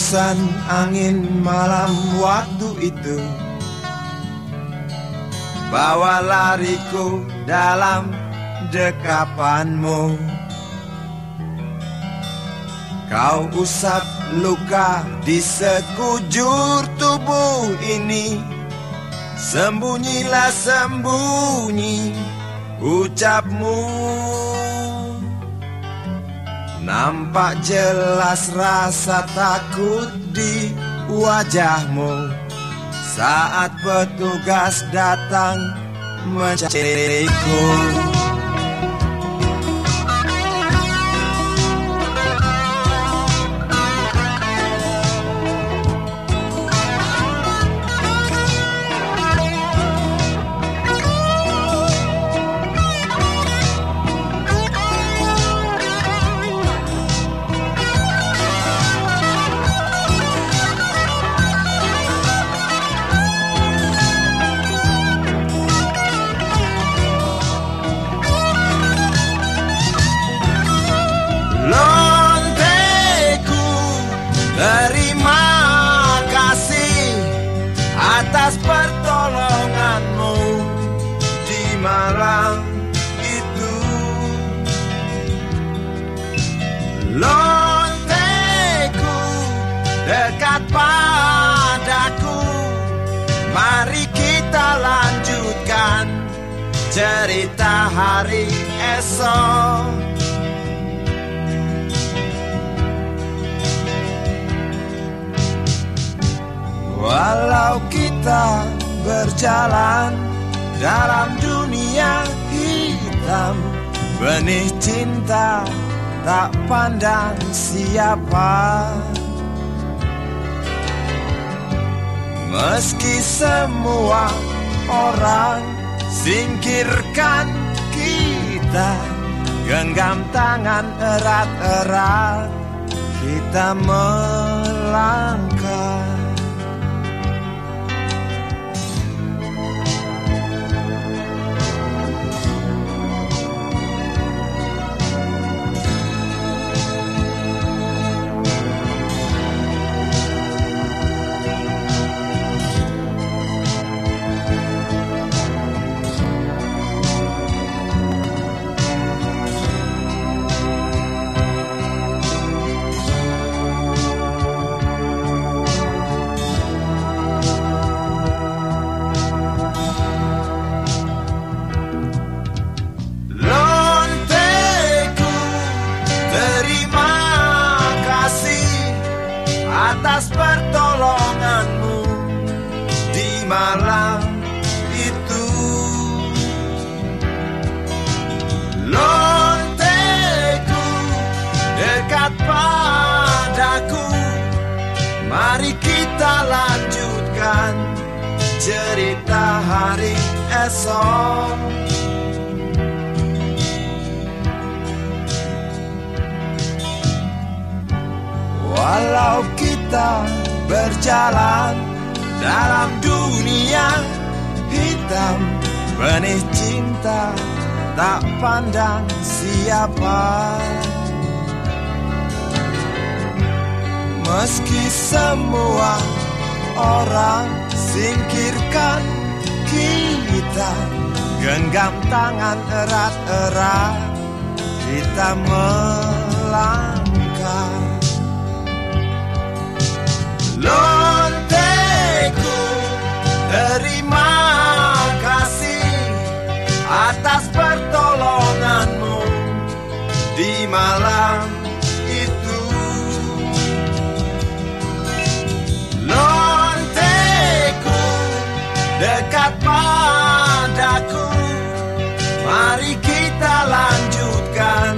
Hembusan angin malam waktu itu. Bawa lariku dalam dekapanmu. Kau usap luka di sekujur tubuh ini. Sembunyilah sembunyi ucapmu Nampak jelas rasa takut di wajahmu. Saat petugas datang mencariku Padaku. Mari kita lanjutkan Cerita hari esok. Walau kita berjalan dalam dunia hitam Benih cinta tak pandang siapa Meski semua orang singkirkan kita Genggam tangan erat-erat kita melangkah pertolonganmu Di malam itu. Lonteku Dekat padaku Mari kita lanjutkan Cerita hari esok. Walau kita berjalan dalam dunia hitam Benih cinta tak pandang siapa. Meski semua orang singkirkan kita Genggam tangan erat-erat Kita melangkah dekat padaku. Mari kita lanjutkan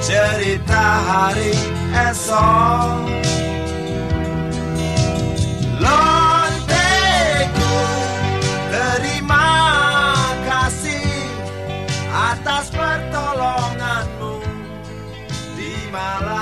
cerita hari esok. Lonteku terima kasih atas pertolonganmu di malam